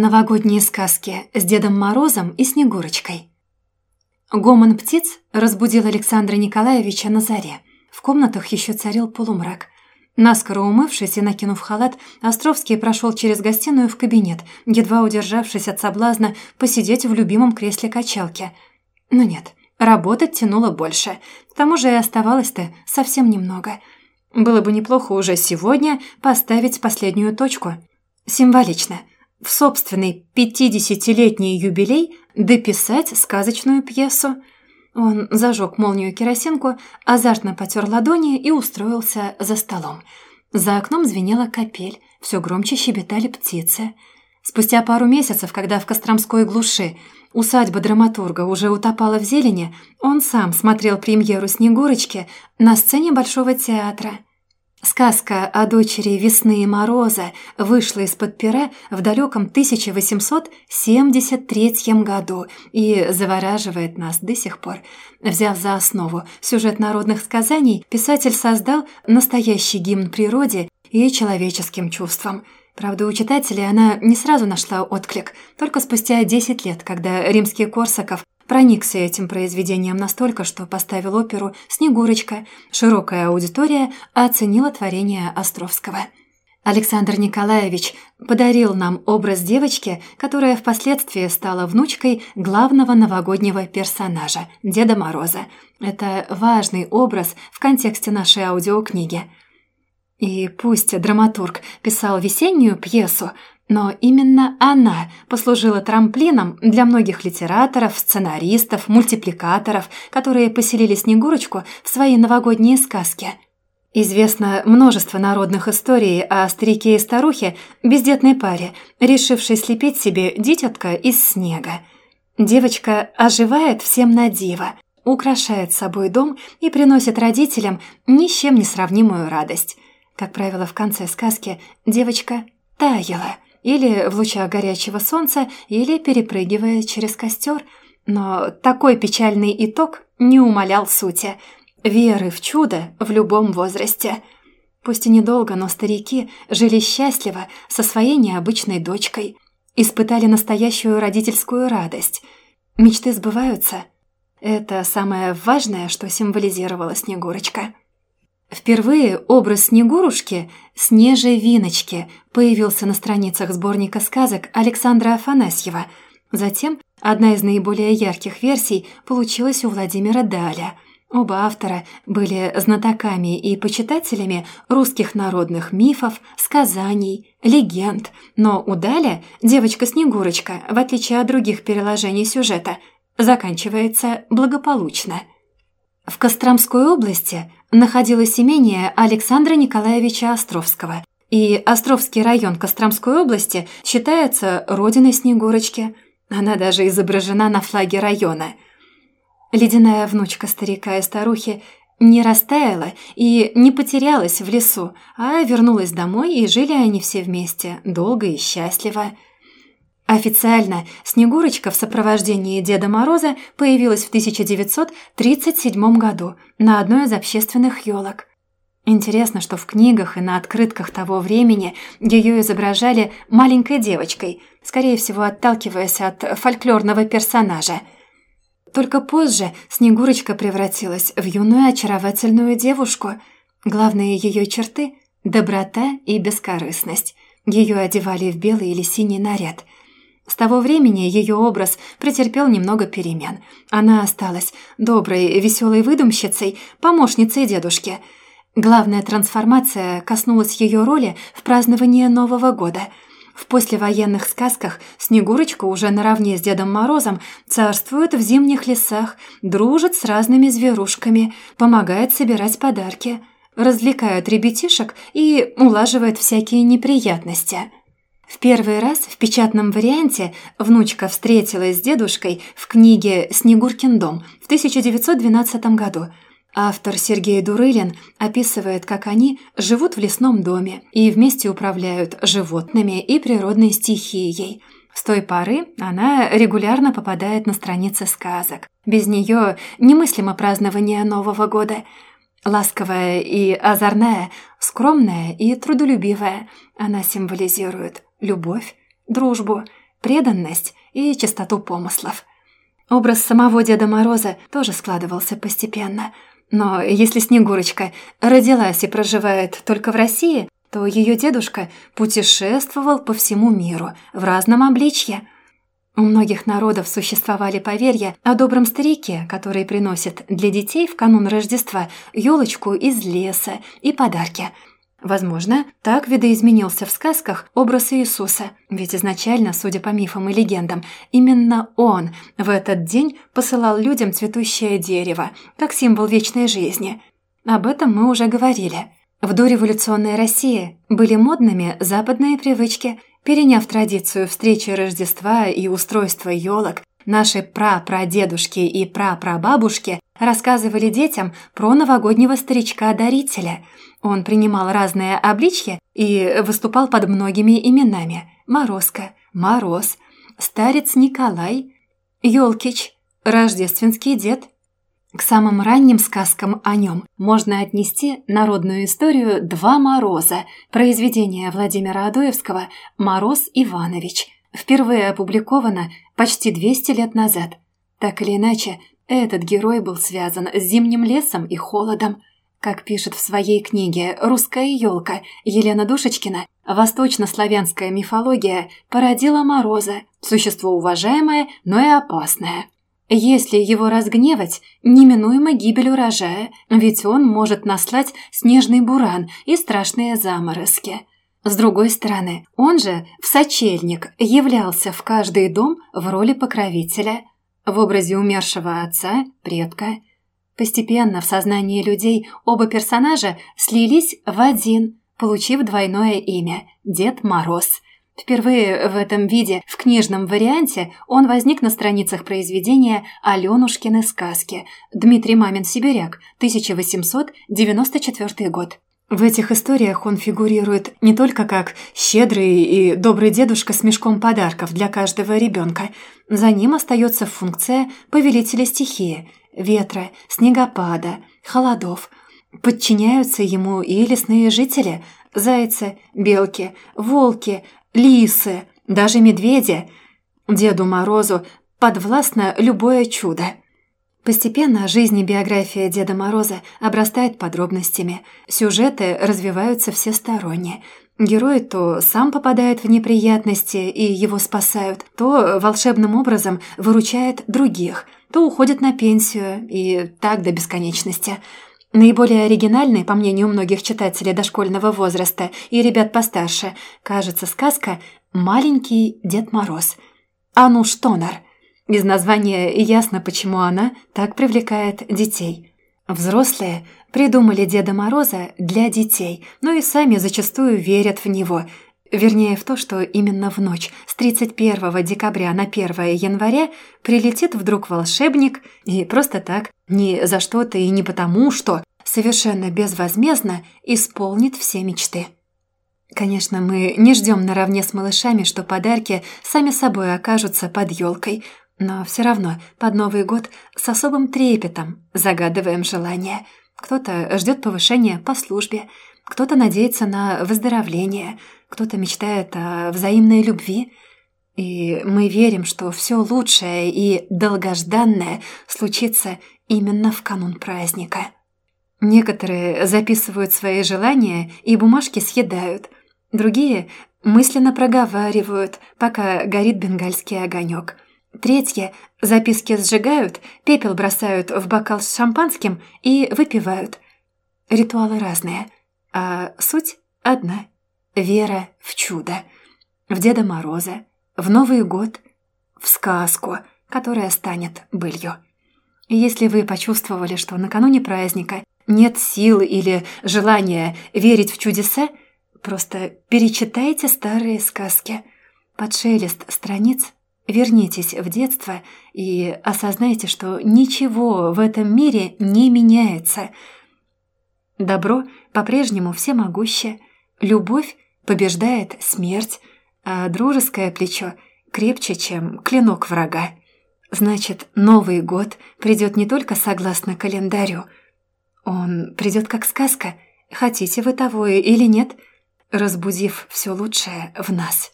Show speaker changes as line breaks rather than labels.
Новогодние сказки с Дедом Морозом и Снегурочкой. Гомон птиц разбудил Александра Николаевича на заре. В комнатах еще царил полумрак. Наскоро умывшись и накинув халат, Островский прошел через гостиную в кабинет, едва удержавшись от соблазна посидеть в любимом кресле качалки. Но нет, работать тянуло больше. К тому же и оставалось-то совсем немного. Было бы неплохо уже сегодня поставить последнюю точку. Символично – в собственный пятидесятилетний юбилей дописать сказочную пьесу. Он зажег молнию керосинку, азартно потер ладони и устроился за столом. За окном звенела капель, все громче щебетали птицы. Спустя пару месяцев, когда в Костромской глуши усадьба драматурга уже утопала в зелени, он сам смотрел премьеру «Снегурочки» на сцене Большого театра – Сказка о дочери весны и мороза вышла из-под пера в далеком 1873 году и завораживает нас до сих пор. Взяв за основу сюжет народных сказаний, писатель создал настоящий гимн природе и человеческим чувствам. Правда, у читателей она не сразу нашла отклик, только спустя 10 лет, когда римский Корсаков проникся этим произведением настолько, что поставил оперу «Снегурочка». Широкая аудитория оценила творение Островского. Александр Николаевич подарил нам образ девочки, которая впоследствии стала внучкой главного новогоднего персонажа – Деда Мороза. Это важный образ в контексте нашей аудиокниги. И пусть драматург писал весеннюю пьесу, но именно она послужила трамплином для многих литераторов, сценаристов, мультипликаторов, которые поселили Снегурочку в свои новогодние сказки. Известно множество народных историй о старике и старухе, бездетной паре, решившей слепить себе дитятка из снега. Девочка оживает всем на диво, украшает собой дом и приносит родителям ни с чем не сравнимую радость. Как правило, в конце сказки девочка таяла – или в лучах горячего солнца, или перепрыгивая через костер. Но такой печальный итог не умалял сути. Веры в чудо в любом возрасте. Пусть и недолго, но старики жили счастливо со своей необычной дочкой. Испытали настоящую родительскую радость. Мечты сбываются. Это самое важное, что символизировала Снегурочка. Впервые образ Снегурушки, Снежевиночки, появился на страницах сборника сказок Александра Афанасьева. Затем одна из наиболее ярких версий получилась у Владимира Даля. Оба автора были знатоками и почитателями русских народных мифов, сказаний, легенд, но у Даля «Девочка-снегурочка», в отличие от других переложений сюжета, заканчивается благополучно. В Костромской области – находилось имение Александра Николаевича Островского, и Островский район Костромской области считается родиной Снегурочки. Она даже изображена на флаге района. Ледяная внучка старика и старухи не растаяла и не потерялась в лесу, а вернулась домой, и жили они все вместе, долго и счастливо. Официально Снегурочка в сопровождении Деда Мороза появилась в 1937 году на одной из общественных елок. Интересно, что в книгах и на открытках того времени ее изображали маленькой девочкой, скорее всего, отталкиваясь от фольклорного персонажа. Только позже Снегурочка превратилась в юную очаровательную девушку. Главные ее черты – доброта и бескорыстность. Ее одевали в белый или синий наряд – с того времени ее образ претерпел немного перемен. Она осталась доброй, веселой выдумщицей, помощницей дедушки. Главная трансформация коснулась ее роли в праздновании Нового года. В послевоенных сказках Снегурочка уже наравне с Дедом Морозом царствует в зимних лесах, дружит с разными зверушками, помогает собирать подарки, развлекает ребятишек и улаживает всякие неприятности – в первый раз в печатном варианте внучка встретилась с дедушкой в книге «Снегуркин дом» в 1912 году. Автор Сергей Дурылин описывает, как они живут в лесном доме и вместе управляют животными и природной стихией. С той поры она регулярно попадает на страницы сказок. Без нее немыслимо празднование Нового года – Ласковая и озорная, скромная и трудолюбивая, она символизирует любовь, дружбу, преданность и чистоту помыслов. Образ самого Деда Мороза тоже складывался постепенно. Но если Снегурочка родилась и проживает только в России, то ее дедушка путешествовал по всему миру в разном обличье – у многих народов существовали поверья о добром старике, который приносит для детей в канун Рождества елочку из леса и подарки. Возможно, так видоизменился в сказках образ Иисуса, ведь изначально, судя по мифам и легендам, именно он в этот день посылал людям цветущее дерево, как символ вечной жизни. Об этом мы уже говорили. В дореволюционной России были модными западные привычки, Переняв традицию встречи Рождества и устройства елок, наши прапрадедушки и прапрабабушки рассказывали детям про новогоднего старичка-дарителя. Он принимал разные обличья и выступал под многими именами. Морозко, Мороз, Старец Николай, Ёлкич, Рождественский дед – к самым ранним сказкам о нем можно отнести народную историю «Два мороза» произведение Владимира Адоевского «Мороз Иванович», впервые опубликовано почти 200 лет назад. Так или иначе, этот герой был связан с зимним лесом и холодом. Как пишет в своей книге «Русская елка» Елена Душечкина, восточнославянская мифология породила Мороза, существо уважаемое, но и опасное – если его разгневать, неминуемо гибель урожая, ведь он может наслать снежный буран и страшные заморозки. С другой стороны, он же, в сочельник, являлся в каждый дом в роли покровителя, в образе умершего отца, предка. Постепенно в сознании людей оба персонажа слились в один, получив двойное имя – Дед Мороз – Впервые в этом виде, в книжном варианте, он возник на страницах произведения «Аленушкины сказки» Дмитрий Мамин-Сибиряк, 1894 год. В этих историях он фигурирует не только как щедрый и добрый дедушка с мешком подарков для каждого ребенка. За ним остается функция повелителя стихии – ветра, снегопада, холодов. Подчиняются ему и лесные жители – зайцы, белки, волки, лисы, даже медведи. Деду Морозу подвластно любое чудо. Постепенно жизнь и биография Деда Мороза обрастает подробностями. Сюжеты развиваются всесторонне. Герой то сам попадает в неприятности и его спасают, то волшебным образом выручает других, то уходит на пенсию и так до бесконечности – Наиболее оригинальной, по мнению многих читателей дошкольного возраста и ребят постарше, кажется сказка «Маленький Дед Мороз». Ану Штонер. Из названия ясно, почему она так привлекает детей. Взрослые придумали Деда Мороза для детей, но и сами зачастую верят в него – Вернее, в то, что именно в ночь с 31 декабря на 1 января прилетит вдруг волшебник и просто так, не за что-то и не потому, что совершенно безвозмездно исполнит все мечты. Конечно, мы не ждем наравне с малышами, что подарки сами собой окажутся под елкой, но все равно под Новый год с особым трепетом загадываем желание. Кто-то ждет повышения по службе, кто-то надеется на выздоровление – кто-то мечтает о взаимной любви. И мы верим, что все лучшее и долгожданное случится именно в канун праздника. Некоторые записывают свои желания и бумажки съедают. Другие мысленно проговаривают, пока горит бенгальский огонек. Третьи записки сжигают, пепел бросают в бокал с шампанским и выпивают. Ритуалы разные, а суть одна – Вера в чудо, в Деда Мороза, в Новый год, в сказку, которая станет былью. Если вы почувствовали, что накануне праздника нет сил или желания верить в чудеса, просто перечитайте старые сказки. Под шелест страниц вернитесь в детство и осознайте, что ничего в этом мире не меняется. Добро по-прежнему всемогуще, любовь побеждает смерть, а дружеское плечо крепче, чем клинок врага. Значит, Новый год придет не только согласно календарю. Он придет как сказка, хотите вы того или нет, разбудив все лучшее в нас.